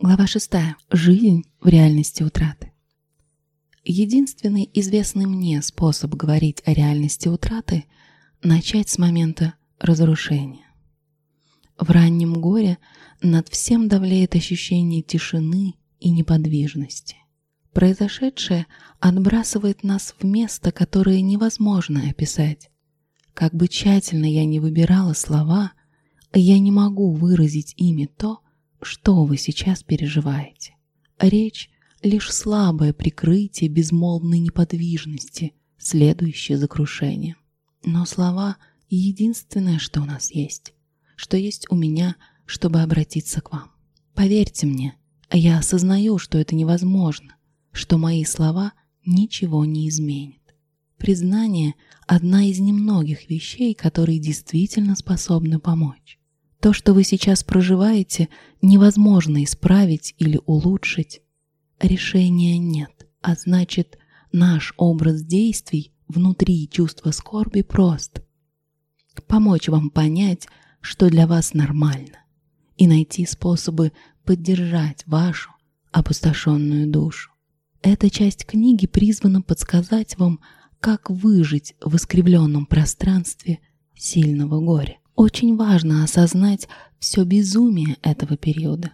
Глава 6. Жизнь в реальности утраты. Единственный известный мне способ говорить о реальности утраты – начать с момента разрушения. В раннем горе над всем давлеет ощущение тишины и неподвижности. Произошедшее отбрасывает нас в место, которое невозможно описать. Как бы тщательно я не выбирала слова, я не могу выразить ими то, что вы сейчас переживаете. Речь — лишь слабое прикрытие безмолвной неподвижности, следующее за крушением. Но слова — единственное, что у нас есть, что есть у меня, чтобы обратиться к вам. Поверьте мне, я осознаю, что это невозможно, что мои слова ничего не изменят. Признание – одна из немногих вещей, которые действительно способны помочь. То, что вы сейчас проживаете, невозможно исправить или улучшить. Решения нет, а значит, наш образ действий внутри чувства скорби прост. Помочь вам понять, что для вас нормально, и найти способы поддержать вашу опустошенную душу. Эта часть книги призвана подсказать вам, как выжить в искривленном пространстве сильного горя. Очень важно осознать все безумие этого периода.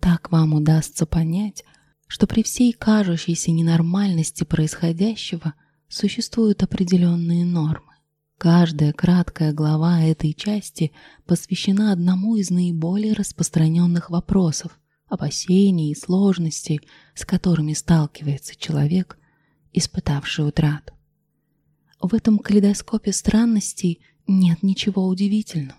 Так вам удастся понять, что при всей кажущейся ненормальности происходящего существуют определенные нормы. Каждая краткая глава этой части посвящена одному из наиболее распространенных вопросов, опасений и сложностей, с которыми сталкивается человек, испытавший утрату. В этом калейдоскопе странностей – нет ничего удивительного.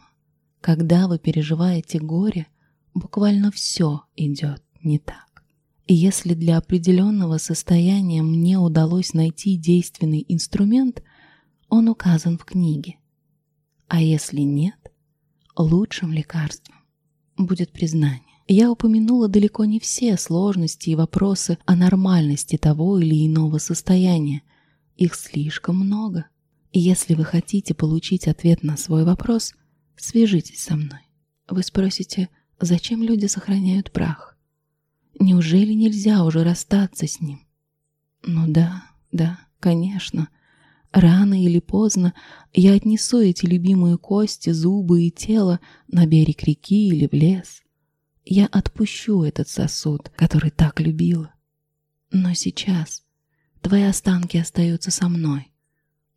Когда вы переживаете горе, буквально все идет не так. И если для определенного состояния мне удалось найти действенный инструмент, он указан в книге. А если нет, лучшим лекарством будет признание. Я упомянула далеко не все сложности и вопросы о нормальности того или иного состояния. Их слишком много. И если вы хотите получить ответ на свой вопрос, свяжитесь со мной. Вы спросите, зачем люди сохраняют прах? Неужели нельзя уже расстаться с ним? Ну да, да, конечно. Рано или поздно я отнесу эти любимые кости, зубы и тело на берег реки или в лес. Я отпущу этот сосуд, который так любила. Но сейчас твои останки остаются со мной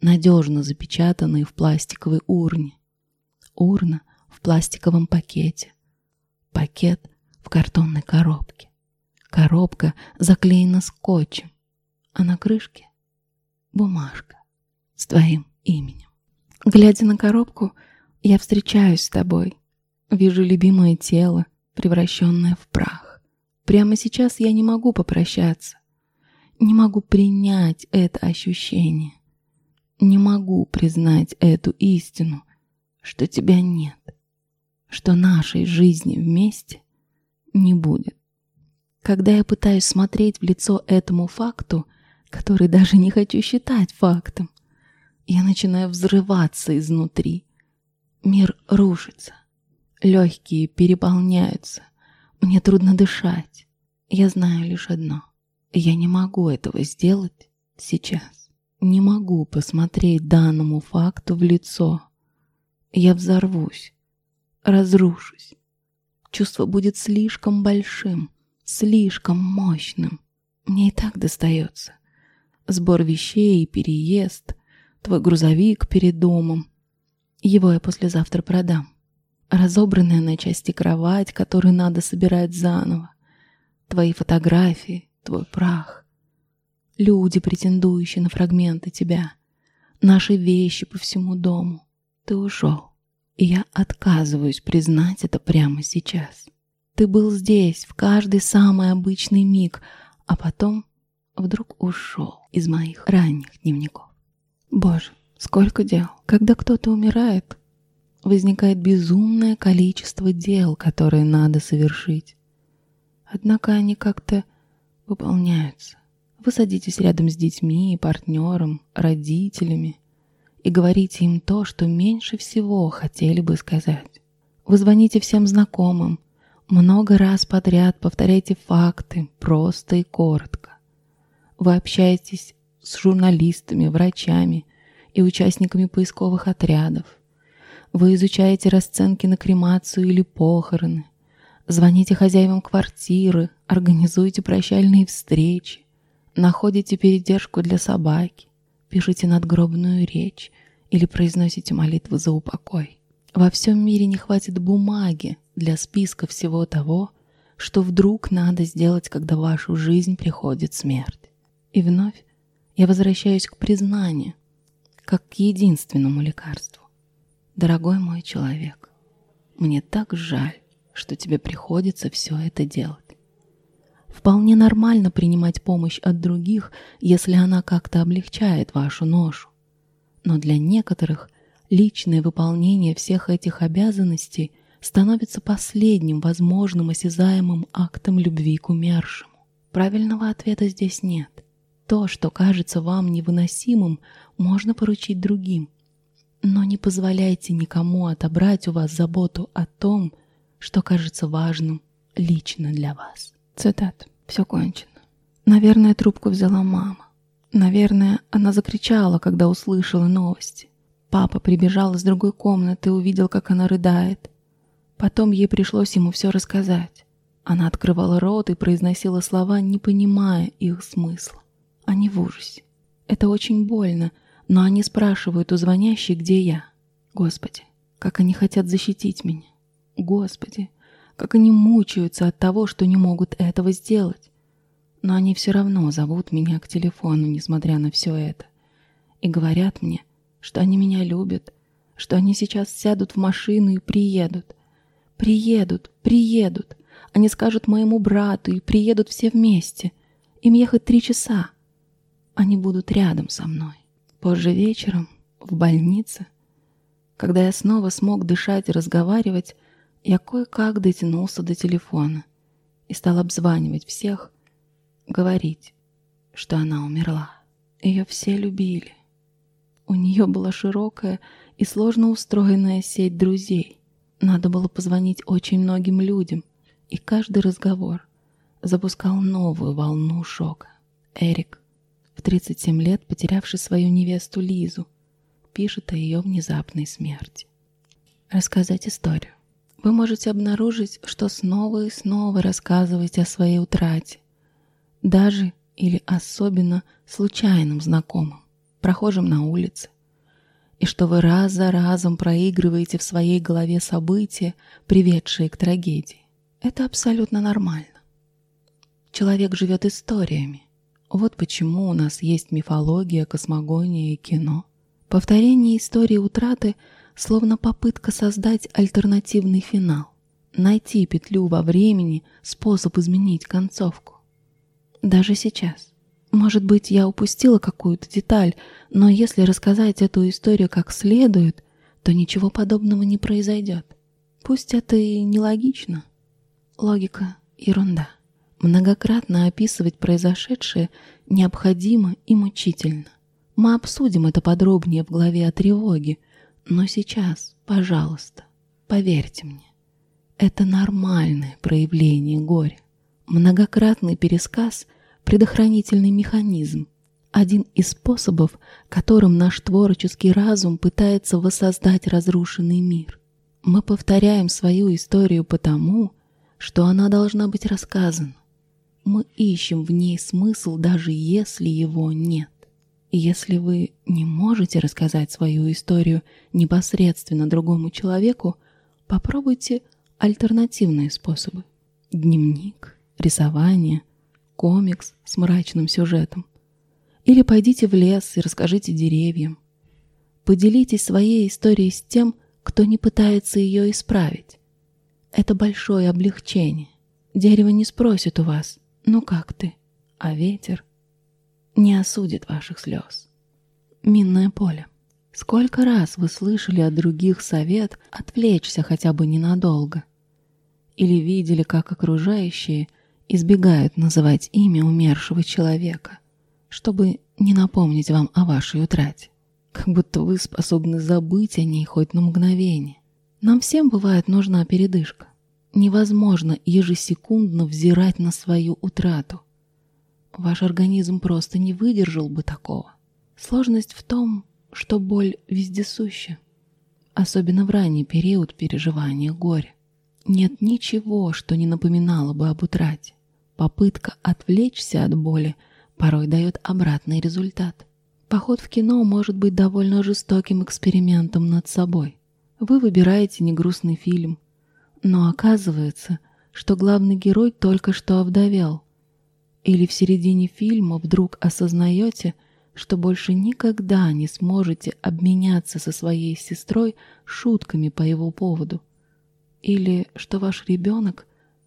надежно запечатанные в пластиковой урне. Урна в пластиковом пакете. Пакет в картонной коробке. Коробка заклеена скотчем, а на крышке бумажка с твоим именем. Глядя на коробку, я встречаюсь с тобой, вижу любимое тело, превращенное в прах. Прямо сейчас я не могу попрощаться, не могу принять это ощущение не могу признать эту истину, что тебя нет, что нашей жизни вместе не будет. Когда я пытаюсь смотреть в лицо этому факту, который даже не хочу считать фактом, я начинаю взрываться изнутри. Мир рушится, легкие переполняются, мне трудно дышать. Я знаю лишь одно — я не могу этого сделать сейчас. Не могу посмотреть данному факту в лицо. Я взорвусь, разрушусь. Чувство будет слишком большим, слишком мощным. Мне и так достается. Сбор вещей, переезд, твой грузовик перед домом. Его я послезавтра продам. Разобранная на части кровать, которую надо собирать заново. Твои фотографии, твой прах люди, претендующие на фрагменты тебя, наши вещи по всему дому. Ты ушел, и я отказываюсь признать это прямо сейчас. Ты был здесь в каждый самый обычный миг, а потом вдруг ушел из моих ранних дневников. Боже, сколько дел. Когда кто-то умирает, возникает безумное количество дел, которые надо совершить. Однако они как-то выполняются. Вы садитесь рядом с детьми, партнером, родителями и говорите им то, что меньше всего хотели бы сказать. Вы звоните всем знакомым, Много раз подряд повторяйте факты, просто и коротко. Вы общаетесь с журналистами, врачами и участниками поисковых отрядов. Вы изучаете расценки на кремацию или похороны. Звоните хозяевам квартиры, организуете прощальные встречи, находите передержку для собаки, пишите надгробную речь или произносите молитвы за упокой. Во всем мире не хватит бумаги для списка всего того, что вдруг надо сделать, когда в вашу жизнь приходит смерть. И вновь я возвращаюсь к признанию, как к единственному лекарству. Дорогой мой человек, мне так жаль, что тебе приходится все это делать. Вполне нормально принимать помощь от других, если она как-то облегчает вашу ношу. Но для некоторых личное выполнение всех этих обязанностей становится последним возможным осязаемым актом любви к умершему. Правильного ответа здесь нет. То, что кажется вам невыносимым, можно поручить другим. Но не позволяйте никому отобрать у вас заботу о том, что кажется важным лично для вас. Цитат. Все кончено. Наверное, трубку взяла мама. Наверное, она закричала, когда услышала новости. Папа прибежал из другой комнаты и увидел, как она рыдает. Потом ей пришлось ему все рассказать. Она открывала рот и произносила слова, не понимая их смысла. Они в ужасе. Это очень больно, но они спрашивают у звонящей, где я. Господи, как они хотят защитить меня. Господи, как они мучаются от того, что не могут этого сделать. Но они все равно зовут меня к телефону, несмотря на все это. И говорят мне, что они меня любят, что они сейчас сядут в машину и приедут. Приедут, приедут. Они скажут моему брату и приедут все вместе. Им ехать три часа. Они будут рядом со мной. Позже вечером, в больнице, когда я снова смог дышать и разговаривать, я кое-как дотянулся до телефона и стал обзванивать всех, говорить, что она умерла. Ее все любили. У нее была широкая и сложно устроенная сеть друзей. Надо было позвонить очень многим людям, и каждый разговор запускал новую волну шока. Эрик, в 37 лет потерявший свою невесту Лизу, пишет о ее внезапной смерти. Рассказать историю вы можете обнаружить, что снова и снова рассказываете о своей утрате, даже или особенно случайным знакомым, прохожим на улице, и что вы раз за разом проигрываете в своей голове события, приведшие к трагедии. Это абсолютно нормально. Человек живет историями. Вот почему у нас есть мифология, космогония и кино. Повторение истории утраты – словно попытка создать альтернативный финал, найти петлю во времени, способ изменить концовку. Даже сейчас. Может быть, я упустила какую-то деталь, но если рассказать эту историю как следует, то ничего подобного не произойдет. Пусть это и нелогично. Логика — ерунда. Многократно описывать произошедшее необходимо и мучительно. Мы обсудим это подробнее в главе о тревоге, но сейчас, пожалуйста, поверьте мне, это нормальное проявление горя. Многократный пересказ – предохранительный механизм, один из способов, которым наш творческий разум пытается воссоздать разрушенный мир. Мы повторяем свою историю потому, что она должна быть рассказана. Мы ищем в ней смысл, даже если его нет. Если вы не можете рассказать свою историю непосредственно другому человеку, попробуйте альтернативные способы. Дневник, рисование, комикс с мрачным сюжетом. Или пойдите в лес и расскажите деревьям. Поделитесь своей историей с тем, кто не пытается ее исправить. Это большое облегчение. Дерево не спросит у вас «Ну как ты?», а ветер не осудит ваших слез. Минное поле. Сколько раз вы слышали от других совет отвлечься хотя бы ненадолго? Или видели, как окружающие избегают называть имя умершего человека, чтобы не напомнить вам о вашей утрате? Как будто вы способны забыть о ней хоть на мгновение. Нам всем бывает нужна передышка. невозможно ежесекундно взирать на свою утрату. Ваш организм просто не выдержал бы такого. Сложность в том, что боль вездесуща, особенно в ранний период переживания горя. Нет ничего, что не напоминало бы об утрате. Попытка отвлечься от боли порой дает обратный результат. Поход в кино может быть довольно жестоким экспериментом над собой. Вы выбираете негрустный фильм, но оказывается, что главный герой только что овдовел. Или в середине фильма вдруг осознаете, что больше никогда не сможете обменяться со своей сестрой шутками по его поводу. Или что ваш ребенок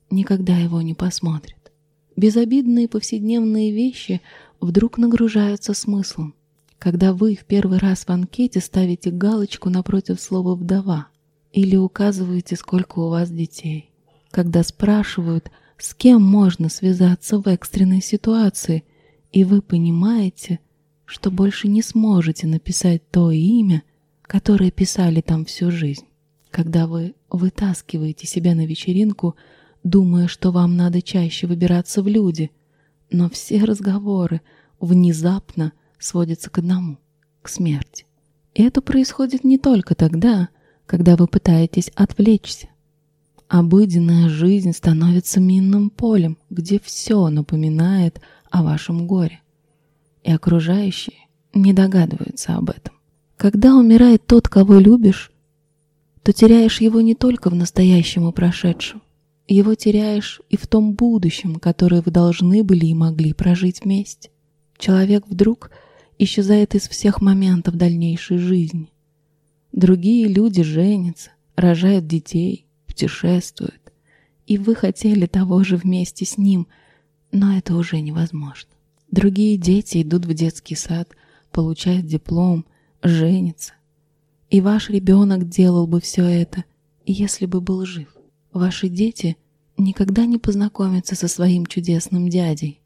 никогда его не посмотрит. Безобидные повседневные вещи вдруг нагружаются смыслом, когда вы в первый раз в анкете ставите галочку напротив слова «вдова» или указываете, сколько у вас детей. Когда спрашивают, с кем можно связаться в экстренной ситуации, и вы понимаете, что больше не сможете написать то имя, которое писали там всю жизнь когда вы вытаскиваете себя на вечеринку, думая, что вам надо чаще выбираться в люди, но все разговоры внезапно сводятся к одному — к смерти. И это происходит не только тогда, когда вы пытаетесь отвлечься. Обыденная жизнь становится минным полем, где все напоминает о вашем горе. И окружающие не догадываются об этом. Когда умирает тот, кого любишь, то теряешь его не только в настоящем и прошедшем. Его теряешь и в том будущем, которое вы должны были и могли прожить вместе. Человек вдруг исчезает из всех моментов дальнейшей жизни. Другие люди женятся, рожают детей, путешествуют. И вы хотели того же вместе с ним, но это уже невозможно. Другие дети идут в детский сад, получают диплом, женятся, и ваш ребенок делал бы все это, если бы был жив. Ваши дети никогда не познакомятся со своим чудесным дядей.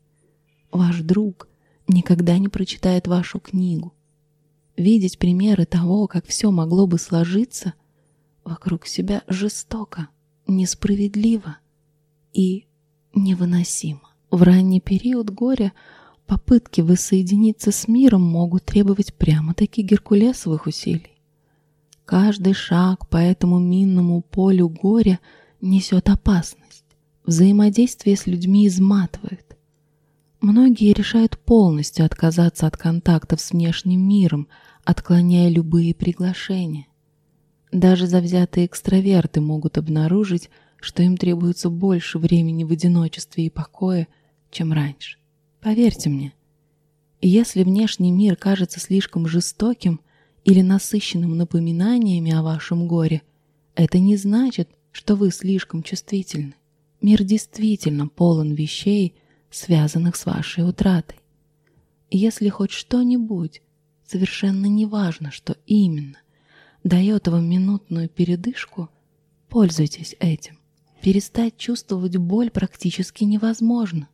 Ваш друг никогда не прочитает вашу книгу. Видеть примеры того, как все могло бы сложиться, вокруг себя жестоко, несправедливо и невыносимо. В ранний период горя попытки воссоединиться с миром могут требовать прямо-таки геркулесовых усилий. Каждый шаг по этому минному полю горя несет опасность. Взаимодействие с людьми изматывает. Многие решают полностью отказаться от контактов с внешним миром, отклоняя любые приглашения. Даже завзятые экстраверты могут обнаружить, что им требуется больше времени в одиночестве и покое, чем раньше. Поверьте мне, если внешний мир кажется слишком жестоким, или насыщенным напоминаниями о вашем горе, это не значит, что вы слишком чувствительны. Мир действительно полон вещей, связанных с вашей утратой. Если хоть что-нибудь, совершенно неважно, что именно, дает вам минутную передышку, пользуйтесь этим. Перестать чувствовать боль практически невозможно,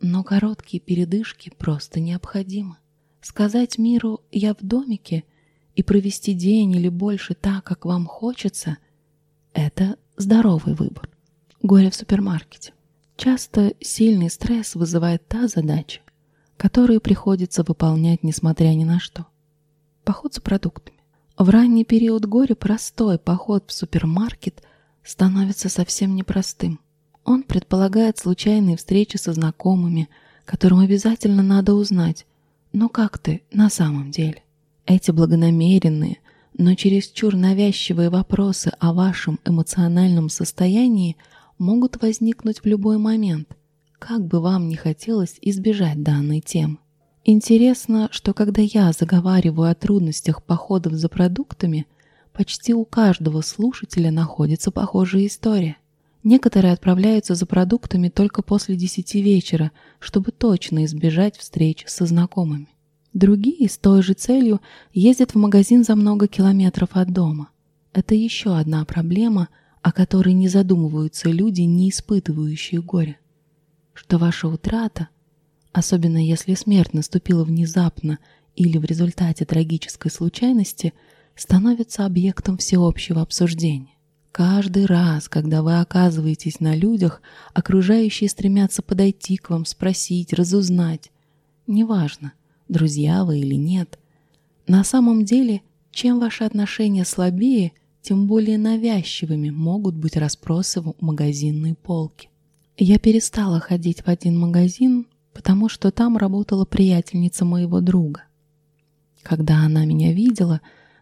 но короткие передышки просто необходимы. Сказать миру «я в домике» и провести день или больше так, как вам хочется, это здоровый выбор. Горе в супермаркете. Часто сильный стресс вызывает та задача, которую приходится выполнять несмотря ни на что. Поход за продуктами. В ранний период горя простой поход в супермаркет становится совсем непростым. Он предполагает случайные встречи со знакомыми, которым обязательно надо узнать, ну как ты на самом деле. Эти благонамеренные, но чересчур навязчивые вопросы о вашем эмоциональном состоянии могут возникнуть в любой момент, как бы вам ни хотелось избежать данной темы. Интересно, что когда я заговариваю о трудностях походов за продуктами, почти у каждого слушателя находится похожая история. Некоторые отправляются за продуктами только после десяти вечера, чтобы точно избежать встреч со знакомыми. Другие с той же целью ездят в магазин за много километров от дома. Это еще одна проблема, о которой не задумываются люди, не испытывающие горя. Что ваша утрата, особенно если смерть наступила внезапно или в результате трагической случайности, становится объектом всеобщего обсуждения. Каждый раз, когда вы оказываетесь на людях, окружающие стремятся подойти к вам, спросить, разузнать. Неважно, друзья вы или нет. На самом деле, чем ваши отношения слабее, тем более навязчивыми могут быть расспросы в магазинной полке. Я перестала ходить в один магазин, потому что там работала приятельница моего друга. Когда она меня видела,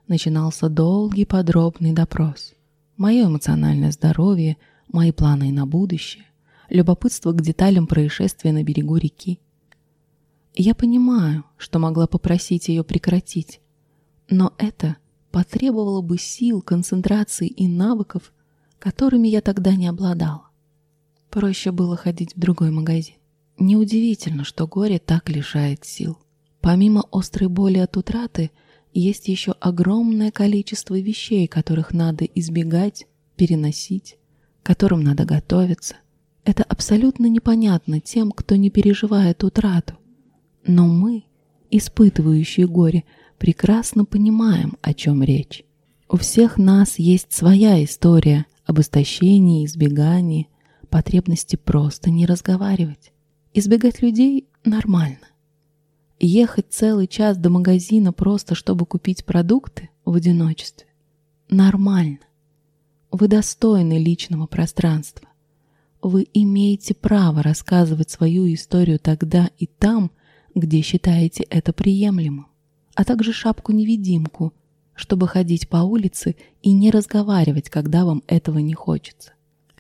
начинался долгий подробный допрос – мое эмоциональное здоровье, мои планы на будущее, любопытство к деталям происшествия на берегу реки. Я понимаю, что могла попросить ее прекратить, но это потребовало бы сил, концентрации и навыков, которыми я тогда не обладала. Проще было ходить в другой магазин. Неудивительно, что горе так лишает сил. Помимо острой боли от утраты – есть еще огромное количество вещей, которых надо избегать, переносить, которым надо готовиться. Это абсолютно непонятно тем, кто не переживает утрату. Но мы, испытывающие горе, прекрасно понимаем, о чем речь. У всех нас есть своя история об истощении, избегании, потребности просто не разговаривать. Избегать людей нормально. Ехать целый час до магазина просто, чтобы купить продукты в одиночестве. Нормально. Вы достойны личного пространства. Вы имеете право рассказывать свою историю тогда и там, где считаете это приемлемым, а также шапку-невидимку, чтобы ходить по улице и не разговаривать, когда вам этого не хочется.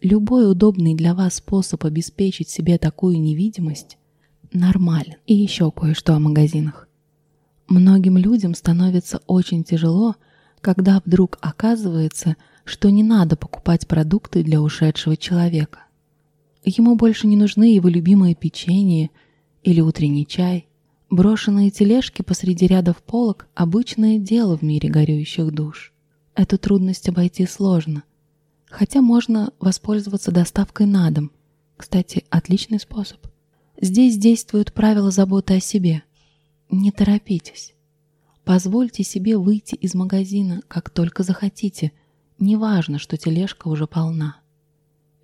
Любой удобный для вас способ обеспечить себе такую невидимость нормален. И еще кое-что о магазинах. Многим людям становится очень тяжело, когда вдруг оказывается, что не надо покупать продукты для ушедшего человека. Ему больше не нужны его любимые печенье или утренний чай. Брошенные тележки посреди рядов полок – обычное дело в мире горюющих душ. Эту трудность обойти сложно. Хотя можно воспользоваться доставкой на дом. Кстати, отличный способ. Здесь действуют правила заботы о себе. Не торопитесь. Позвольте себе выйти из магазина, как только захотите. Неважно, что тележка уже полна.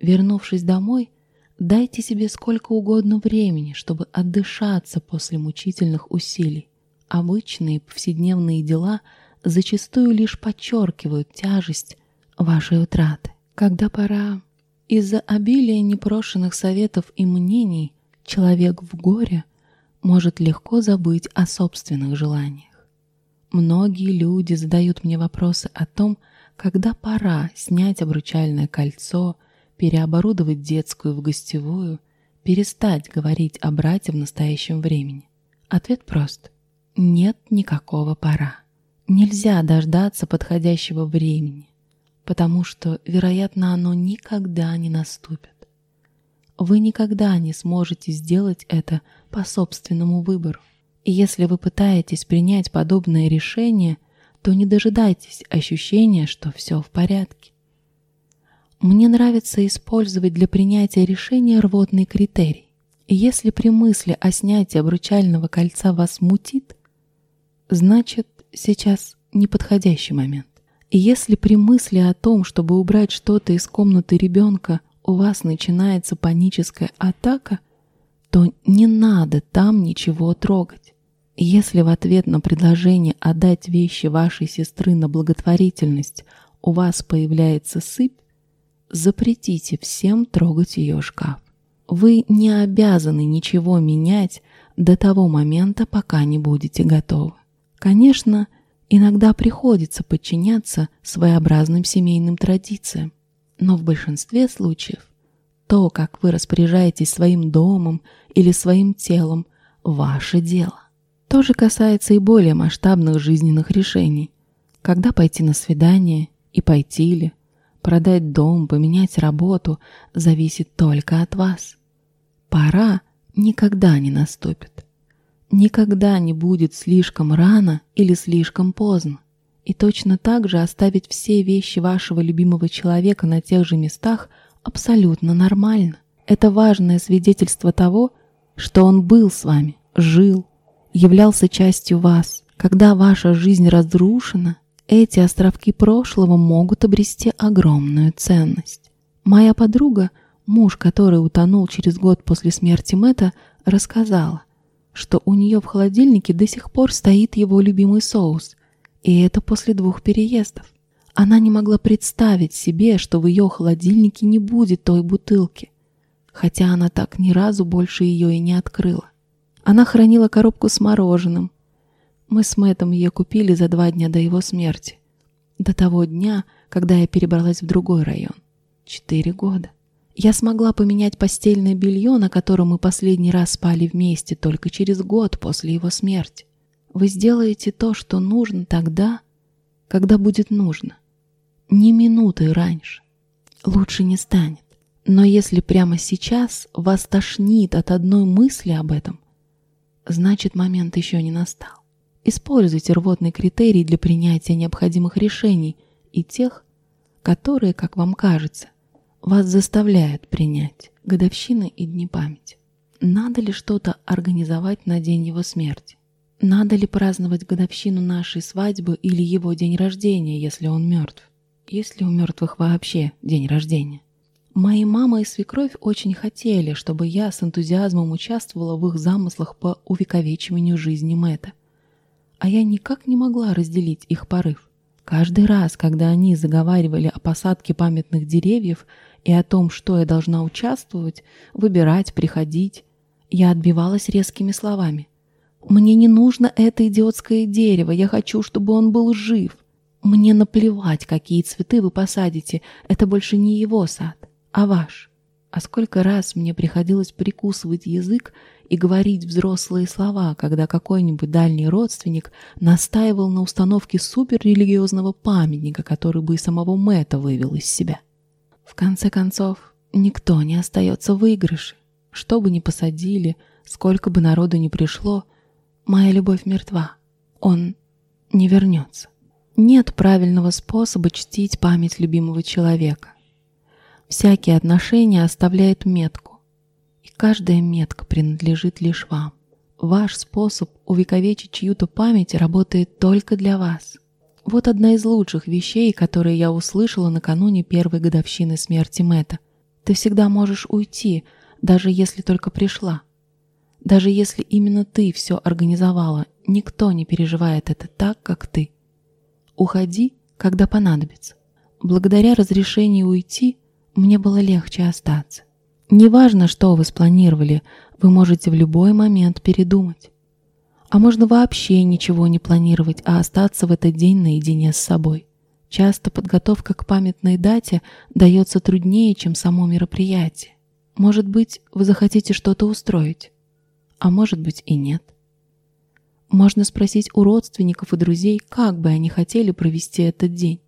Вернувшись домой, дайте себе сколько угодно времени, чтобы отдышаться после мучительных усилий. Обычные повседневные дела зачастую лишь подчеркивают тяжесть вашей утраты. Когда пора из-за обилия непрошенных советов и мнений Человек в горе может легко забыть о собственных желаниях. Многие люди задают мне вопросы о том, когда пора снять обручальное кольцо, переоборудовать детскую в гостевую, перестать говорить о брате в настоящем времени. Ответ прост. Нет никакого пора. Нельзя дождаться подходящего времени, потому что, вероятно, оно никогда не наступит. Вы никогда не сможете сделать это по собственному выбору. И если вы пытаетесь принять подобное решение, то не дожидайтесь ощущения, что все в порядке. Мне нравится использовать для принятия решения рвотный критерий. И если при мысли о снятии обручального кольца вас мутит, значит, сейчас неподходящий момент. И если при мысли о том, чтобы убрать что-то из комнаты ребенка, у вас начинается паническая атака, то не надо там ничего трогать. Если в ответ на предложение отдать вещи вашей сестры на благотворительность у вас появляется сыпь, запретите всем трогать ее шкаф. Вы не обязаны ничего менять до того момента, пока не будете готовы. Конечно, иногда приходится подчиняться своеобразным семейным традициям, но в большинстве случаев то, как вы распоряжаетесь своим домом или своим телом, ваше дело. То же касается и более масштабных жизненных решений. Когда пойти на свидание и пойти ли, продать дом, поменять работу, зависит только от вас. Пора никогда не наступит. Никогда не будет слишком рано или слишком поздно. И точно так же оставить все вещи вашего любимого человека на тех же местах абсолютно нормально. Это важное свидетельство того, что он был с вами, жил, являлся частью вас. Когда ваша жизнь разрушена, эти островки прошлого могут обрести огромную ценность. Моя подруга, муж который утонул через год после смерти Мэтта, рассказала, что у нее в холодильнике до сих пор стоит его любимый соус, и это после двух переездов. Она не могла представить себе, что в ее холодильнике не будет той бутылки, хотя она так ни разу больше ее и не открыла. Она хранила коробку с мороженым. Мы с Мэттом ее купили за два дня до его смерти. До того дня, когда я перебралась в другой район. Четыре года. Я смогла поменять постельное белье, на котором мы последний раз спали вместе, только через год после его смерти. Вы сделаете то, что нужно тогда, когда будет нужно. Не минуты раньше. Лучше не станет. Но если прямо сейчас вас тошнит от одной мысли об этом, значит момент еще не настал. Используйте рвотный критерий для принятия необходимых решений и тех, которые, как вам кажется, вас заставляют принять годовщины и дни памяти. Надо ли что-то организовать на день его смерти? Надо ли праздновать годовщину нашей свадьбы или его день рождения, если он мертв? Есть ли у мертвых вообще день рождения? Мои мама и свекровь очень хотели, чтобы я с энтузиазмом участвовала в их замыслах по увековечиванию жизни Мэтта. А я никак не могла разделить их порыв. Каждый раз, когда они заговаривали о посадке памятных деревьев и о том, что я должна участвовать, выбирать, приходить, я отбивалась резкими словами. «Мне не нужно это идиотское дерево, я хочу, чтобы он был жив. Мне наплевать, какие цветы вы посадите, это больше не его сад а ваш. А сколько раз мне приходилось прикусывать язык и говорить взрослые слова, когда какой-нибудь дальний родственник настаивал на установке суперрелигиозного памятника, который бы и самого Мэтта вывел из себя. В конце концов, никто не остается в выигрыше. Что бы ни посадили, сколько бы народу ни пришло, моя любовь мертва. Он не вернется. Нет правильного способа чтить память любимого человека. Всякие отношения оставляют метку, и каждая метка принадлежит лишь вам. Ваш способ увековечить чью-то память работает только для вас. Вот одна из лучших вещей, которые я услышала накануне первой годовщины смерти Мэтта. Ты всегда можешь уйти, даже если только пришла. Даже если именно ты все организовала, никто не переживает это так, как ты. Уходи, когда понадобится. Благодаря разрешению уйти – мне было легче остаться. Неважно, что вы спланировали, вы можете в любой момент передумать. А можно вообще ничего не планировать, а остаться в этот день наедине с собой. Часто подготовка к памятной дате дается труднее, чем само мероприятие. Может быть, вы захотите что-то устроить, а может быть и нет. Можно спросить у родственников и друзей, как бы они хотели провести этот день.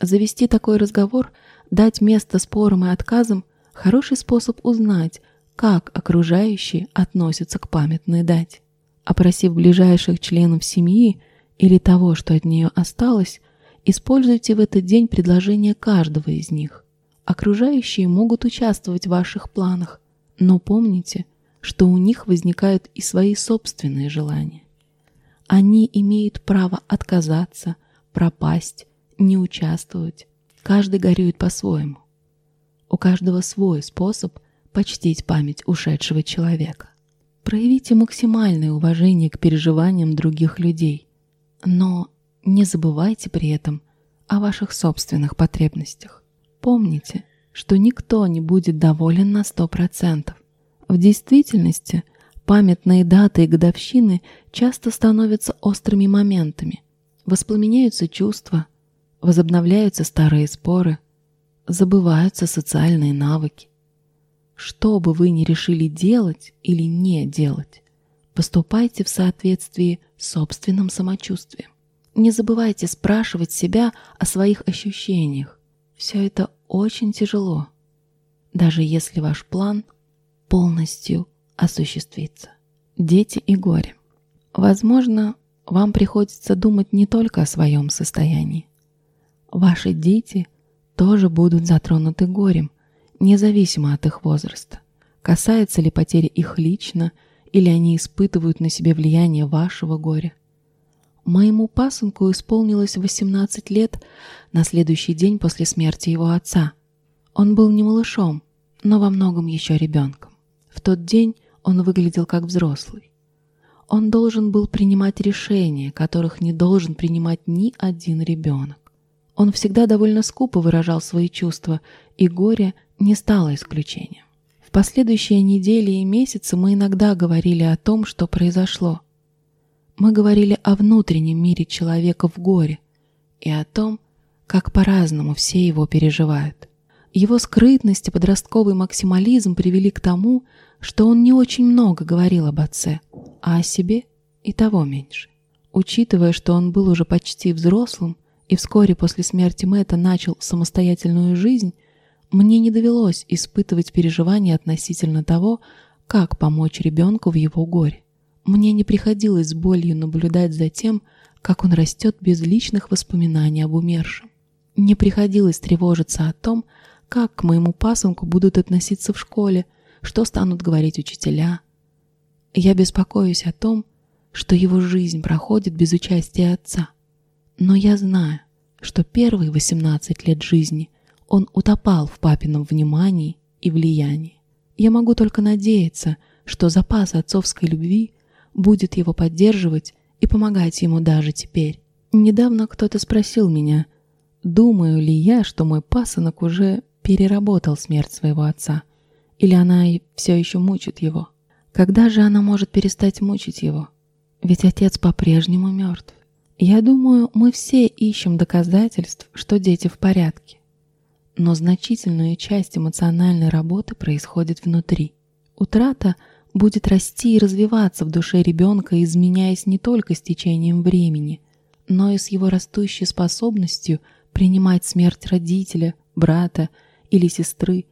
Завести такой разговор – Дать место спорам и отказам – хороший способ узнать, как окружающие относятся к памятной дате. Опросив ближайших членов семьи или того, что от нее осталось, используйте в этот день предложение каждого из них. Окружающие могут участвовать в ваших планах, но помните, что у них возникают и свои собственные желания. Они имеют право отказаться, пропасть, не участвовать, Каждый горюет по-своему. У каждого свой способ почтить память ушедшего человека. Проявите максимальное уважение к переживаниям других людей, но не забывайте при этом о ваших собственных потребностях. Помните, что никто не будет доволен на 100%. В действительности памятные даты и годовщины часто становятся острыми моментами, воспламеняются чувства – возобновляются старые споры, забываются социальные навыки. Что бы вы ни решили делать или не делать, поступайте в соответствии с собственным самочувствием. Не забывайте спрашивать себя о своих ощущениях. Все это очень тяжело, даже если ваш план полностью осуществится. Дети и горе. Возможно, вам приходится думать не только о своем состоянии. Ваши дети тоже будут затронуты горем, независимо от их возраста. Касается ли потери их лично, или они испытывают на себе влияние вашего горя. Моему пасынку исполнилось 18 лет на следующий день после смерти его отца. Он был не малышом, но во многом еще ребенком. В тот день он выглядел как взрослый. Он должен был принимать решения, которых не должен принимать ни один ребенок. Он всегда довольно скупо выражал свои чувства, и горе не стало исключением. В последующие недели и месяцы мы иногда говорили о том, что произошло. Мы говорили о внутреннем мире человека в горе и о том, как по-разному все его переживают. Его скрытность и подростковый максимализм привели к тому, что он не очень много говорил об отце, а о себе и того меньше. Учитывая, что он был уже почти взрослым, и вскоре после смерти Мэтта начал самостоятельную жизнь, мне не довелось испытывать переживания относительно того, как помочь ребенку в его горе. Мне не приходилось с болью наблюдать за тем, как он растет без личных воспоминаний об умершем. Не приходилось тревожиться о том, как к моему пасынку будут относиться в школе, что станут говорить учителя. Я беспокоюсь о том, что его жизнь проходит без участия отца. Но я знаю, что первые 18 лет жизни он утопал в папином внимании и влиянии. Я могу только надеяться, что запас отцовской любви будет его поддерживать и помогать ему даже теперь. Недавно кто-то спросил меня, думаю ли я, что мой пасынок уже переработал смерть своего отца, или она и все еще мучит его. Когда же она может перестать мучить его? Ведь отец по-прежнему мертв. Я думаю, мы все ищем доказательств, что дети в порядке. Но значительная часть эмоциональной работы происходит внутри. Утрата будет расти и развиваться в душе ребенка, изменяясь не только с течением времени, но и с его растущей способностью принимать смерть родителя, брата или сестры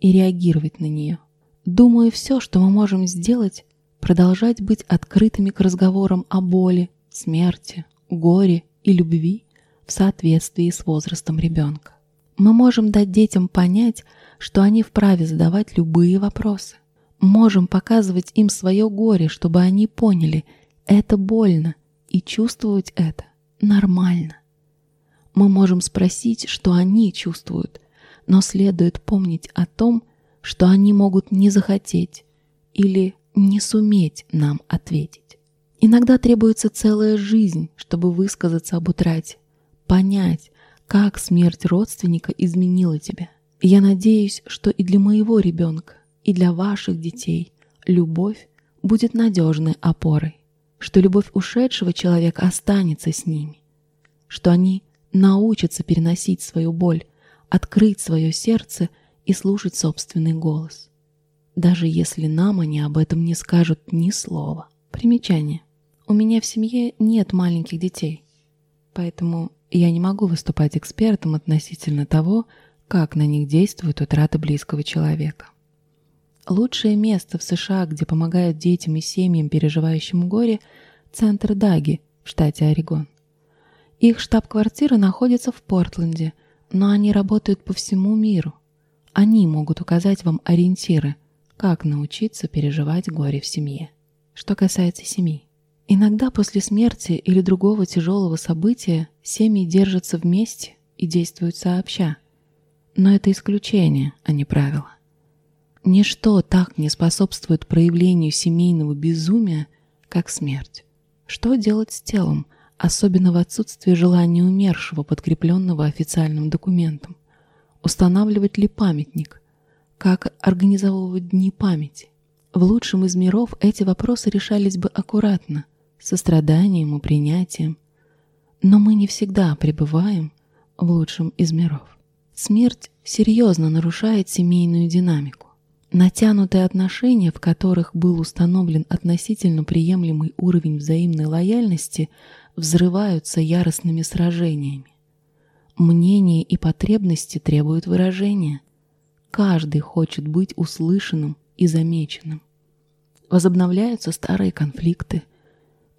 и реагировать на нее. Думаю, все, что мы можем сделать, продолжать быть открытыми к разговорам о боли, смерти, горе и любви в соответствии с возрастом ребенка. Мы можем дать детям понять, что они вправе задавать любые вопросы. Можем показывать им свое горе, чтобы они поняли, это больно, и чувствовать это нормально. Мы можем спросить, что они чувствуют, но следует помнить о том, что они могут не захотеть или не суметь нам ответить. Иногда требуется целая жизнь, чтобы высказаться об утрате, понять, как смерть родственника изменила тебя. я надеюсь, что и для моего ребенка, и для ваших детей любовь будет надежной опорой, что любовь ушедшего человека останется с ними, что они научатся переносить свою боль, открыть свое сердце и слушать собственный голос, даже если нам они об этом не скажут ни слова. Примечание. У меня в семье нет маленьких детей, поэтому я не могу выступать экспертом относительно того, как на них действует утрата близкого человека. Лучшее место в США, где помогают детям и семьям, переживающим горе, центр Даги в штате Орегон. Их штаб-квартира находится в Портленде, но они работают по всему миру. Они могут указать вам ориентиры, как научиться переживать горе в семье. Что касается семьи. Иногда после смерти или другого тяжелого события семьи держатся вместе и действуют сообща. Но это исключение, а не правило. Ничто так не способствует проявлению семейного безумия, как смерть. Что делать с телом, особенно в отсутствии желания умершего, подкрепленного официальным документом? Устанавливать ли памятник? Как организовывать дни памяти? В лучшем из миров эти вопросы решались бы аккуратно, состраданием и принятием. Но мы не всегда пребываем в лучшем из миров. Смерть серьезно нарушает семейную динамику. Натянутые отношения, в которых был установлен относительно приемлемый уровень взаимной лояльности, взрываются яростными сражениями. Мнения и потребности требуют выражения. Каждый хочет быть услышанным и замеченным. Возобновляются старые конфликты,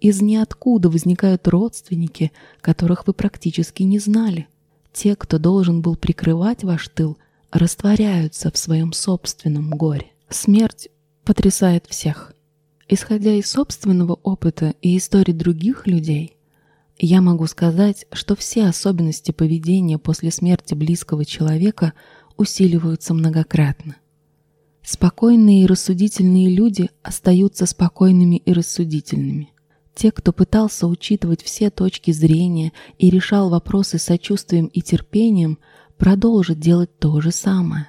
из ниоткуда возникают родственники, которых вы практически не знали. Те, кто должен был прикрывать ваш тыл, растворяются в своем собственном горе. Смерть потрясает всех. Исходя из собственного опыта и истории других людей, Я могу сказать, что все особенности поведения после смерти близкого человека усиливаются многократно. Спокойные и рассудительные люди остаются спокойными и рассудительными. Те, кто пытался учитывать все точки зрения и решал вопросы сочувствием и терпением, продолжат делать то же самое.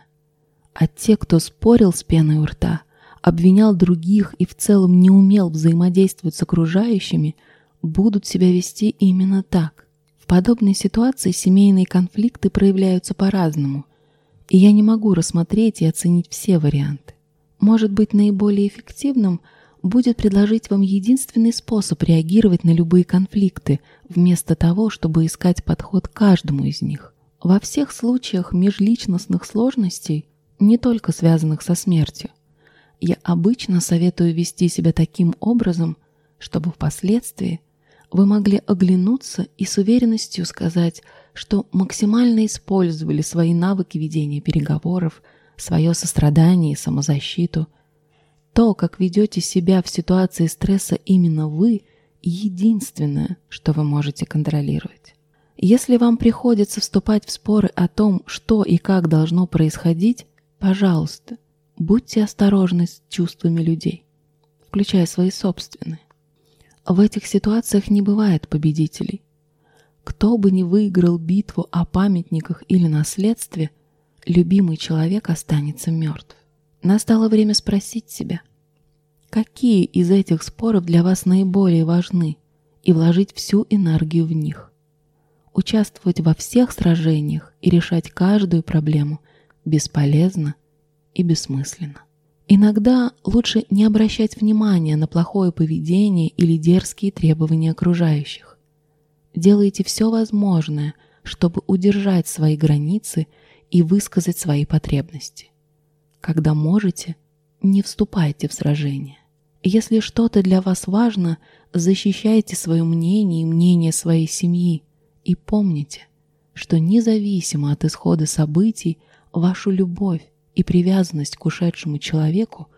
А те, кто спорил с пеной у рта, обвинял других и в целом не умел взаимодействовать с окружающими, будут себя вести именно так. В подобной ситуации семейные конфликты проявляются по-разному, и я не могу рассмотреть и оценить все варианты. Может быть, наиболее эффективным – будет предложить вам единственный способ реагировать на любые конфликты, вместо того, чтобы искать подход к каждому из них. Во всех случаях межличностных сложностей, не только связанных со смертью, я обычно советую вести себя таким образом, чтобы впоследствии вы могли оглянуться и с уверенностью сказать, что максимально использовали свои навыки ведения переговоров, свое сострадание и самозащиту – то, как ведете себя в ситуации стресса именно вы, единственное, что вы можете контролировать. Если вам приходится вступать в споры о том, что и как должно происходить, пожалуйста, будьте осторожны с чувствами людей, включая свои собственные. В этих ситуациях не бывает победителей. Кто бы ни выиграл битву о памятниках или наследстве, любимый человек останется мертв. Настало время спросить себя, какие из этих споров для вас наиболее важны, и вложить всю энергию в них. Участвовать во всех сражениях и решать каждую проблему бесполезно и бессмысленно. Иногда лучше не обращать внимания на плохое поведение или дерзкие требования окружающих. Делайте все возможное, чтобы удержать свои границы и высказать свои потребности. Когда можете, не вступайте в сражение. Если что-то для вас важно, защищайте свое мнение и мнение своей семьи. И помните, что независимо от исхода событий, вашу любовь и привязанность к ушедшему человеку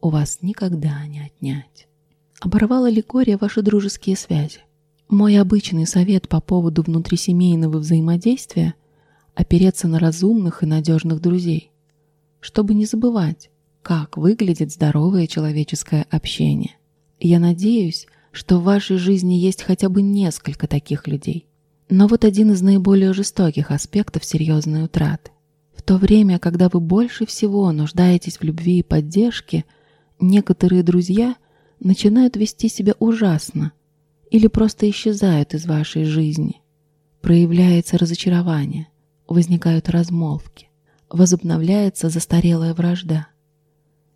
у вас никогда не отнять. Оборвала ли горе ваши дружеские связи? Мой обычный совет по поводу внутрисемейного взаимодействия – опереться на разумных и надежных друзей, чтобы не забывать, как выглядит здоровое человеческое общение. Я надеюсь, что в вашей жизни есть хотя бы несколько таких людей. Но вот один из наиболее жестоких аспектов серьезной утраты. В то время, когда вы больше всего нуждаетесь в любви и поддержке, некоторые друзья начинают вести себя ужасно или просто исчезают из вашей жизни. Проявляется разочарование, возникают размолвки, возобновляется застарелая вражда.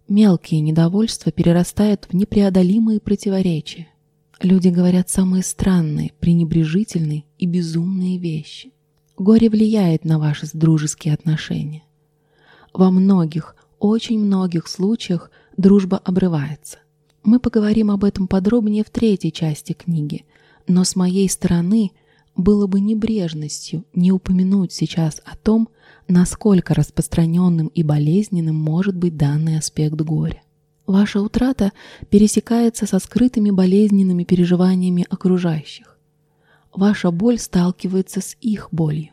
Мелкие недовольства перерастают в непреодолимые противоречия. Люди говорят самые странные, пренебрежительные и безумные вещи. Горе влияет на ваши дружеские отношения. Во многих, очень многих случаях дружба обрывается. Мы поговорим об этом подробнее в третьей части книги, но с моей стороны было бы небрежностью не упомянуть сейчас о том, насколько распространенным и болезненным может быть данный аспект горя. Ваша утрата пересекается со скрытыми болезненными переживаниями окружающих. Ваша боль сталкивается с их болью.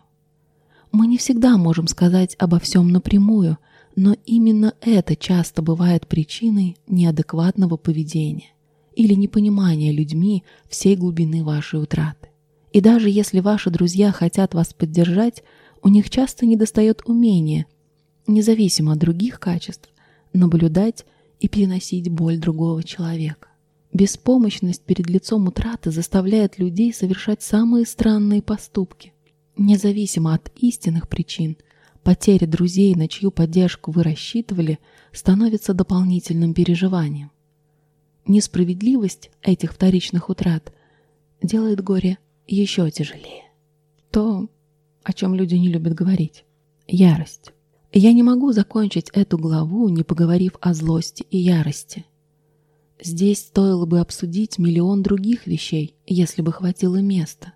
Мы не всегда можем сказать обо всем напрямую, но именно это часто бывает причиной неадекватного поведения или непонимания людьми всей глубины вашей утраты. И даже если ваши друзья хотят вас поддержать, у них часто недостает умения, независимо от других качеств, наблюдать и переносить боль другого человека. Беспомощность перед лицом утраты заставляет людей совершать самые странные поступки. Независимо от истинных причин, потеря друзей, на чью поддержку вы рассчитывали, становится дополнительным переживанием. Несправедливость этих вторичных утрат делает горе еще тяжелее. То, о чем люди не любят говорить. Ярость. Я не могу закончить эту главу, не поговорив о злости и ярости. Здесь стоило бы обсудить миллион других вещей, если бы хватило места.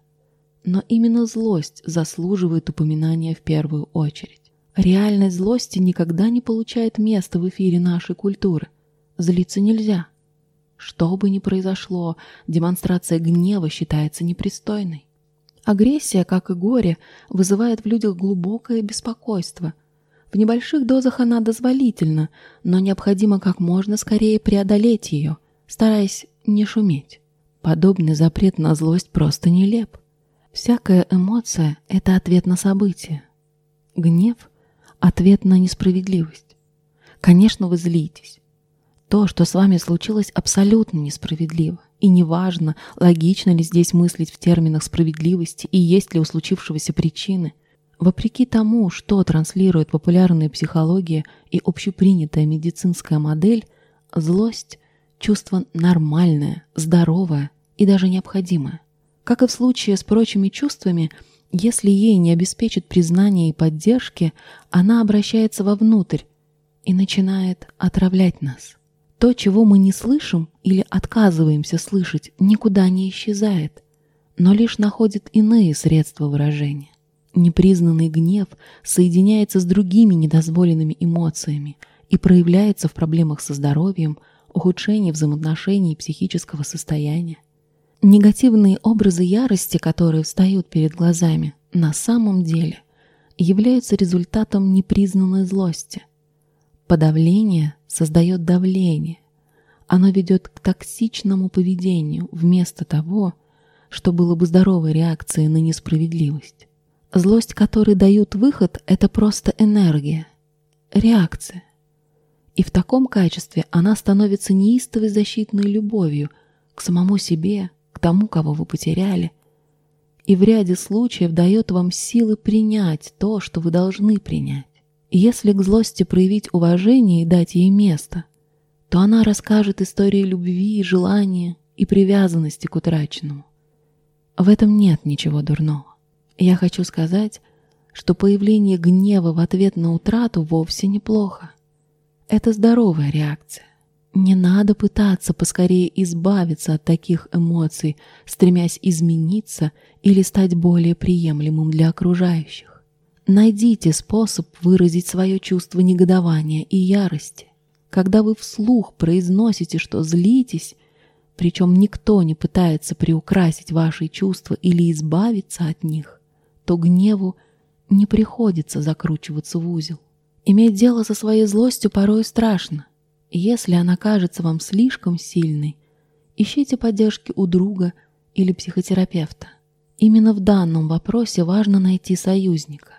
Но именно злость заслуживает упоминания в первую очередь. Реальность злости никогда не получает места в эфире нашей культуры. Злиться нельзя. Что бы ни произошло, демонстрация гнева считается непристойной. Агрессия, как и горе, вызывает в людях глубокое беспокойство. В небольших дозах она дозволительна, но необходимо как можно скорее преодолеть ее, стараясь не шуметь. Подобный запрет на злость просто нелеп. Всякая эмоция – это ответ на событие. Гнев – ответ на несправедливость. Конечно, вы злитесь. То, что с вами случилось, абсолютно несправедливо. И неважно, логично ли здесь мыслить в терминах справедливости и есть ли у случившегося причины. Вопреки тому, что транслирует популярная психология и общепринятая медицинская модель, злость – чувство нормальное, здоровое и даже необходимое. Как и в случае с прочими чувствами, если ей не обеспечат признания и поддержки, она обращается вовнутрь и начинает отравлять нас. То, чего мы не слышим или отказываемся слышать, никуда не исчезает, но лишь находит иные средства выражения. Непризнанный гнев соединяется с другими недозволенными эмоциями и проявляется в проблемах со здоровьем, ухудшении взаимоотношений и психического состояния. Негативные образы ярости, которые встают перед глазами, на самом деле являются результатом непризнанной злости. Подавление создает давление. Оно ведет к токсичному поведению вместо того, что было бы здоровой реакцией на несправедливость. Злость, которой дают выход, это просто энергия, реакция. И в таком качестве она становится неистовой защитной любовью к самому себе, к тому, кого вы потеряли, и в ряде случаев дает вам силы принять то, что вы должны принять. Если к злости проявить уважение и дать ей место, то она расскажет истории любви, желания и привязанности к утраченному. В этом нет ничего дурного. Я хочу сказать, что появление гнева в ответ на утрату вовсе неплохо. Это здоровая реакция. Не надо пытаться поскорее избавиться от таких эмоций, стремясь измениться или стать более приемлемым для окружающих. Найдите способ выразить свое чувство негодования и ярости. Когда вы вслух произносите, что злитесь, причем никто не пытается приукрасить ваши чувства или избавиться от них, то гневу не приходится закручиваться в узел. Иметь дело со своей злостью порой страшно. Если она кажется вам слишком сильной, ищите поддержки у друга или психотерапевта. Именно в данном вопросе важно найти союзника.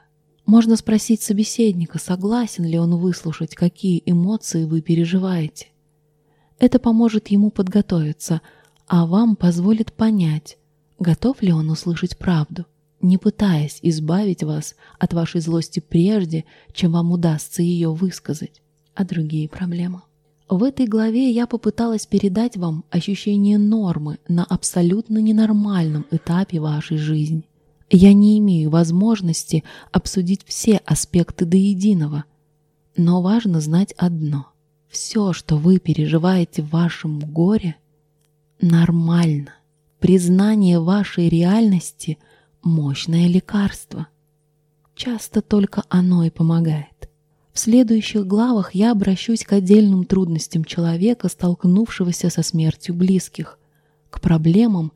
Можно спросить собеседника, согласен ли он выслушать, какие эмоции вы переживаете. Это поможет ему подготовиться, а вам позволит понять, готов ли он услышать правду, не пытаясь избавить вас от вашей злости прежде, чем вам удастся ее высказать, а другие проблемы. В этой главе я попыталась передать вам ощущение нормы на абсолютно ненормальном этапе вашей жизни. Я не имею возможности обсудить все аспекты до единого, но важно знать одно. Все, что вы переживаете в вашем горе, нормально. Признание вашей реальности – мощное лекарство. Часто только оно и помогает. В следующих главах я обращусь к отдельным трудностям человека, столкнувшегося со смертью близких, к проблемам,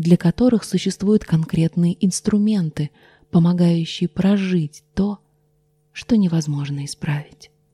для которых существуют конкретные инструменты, помогающие прожить то, что невозможно исправить.